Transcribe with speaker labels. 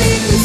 Speaker 1: Hallelujah.